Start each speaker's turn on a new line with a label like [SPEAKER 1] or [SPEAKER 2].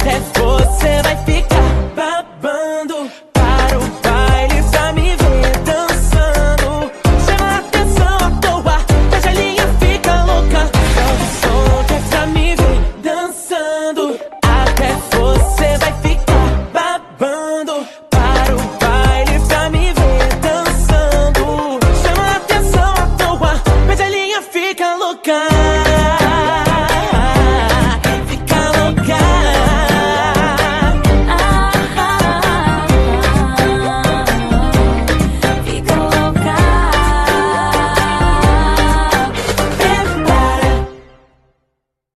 [SPEAKER 1] até você vai ficar babando. Para o baile pra me ver dançando. Chama atenção à toa, deixa a linha, fica louca. Sobe é o som que é pra me ver dançando. Até você vai ficar babando. Para o baile pra me ver dançando. Chama atenção à toa, deixa a linha, fica louca.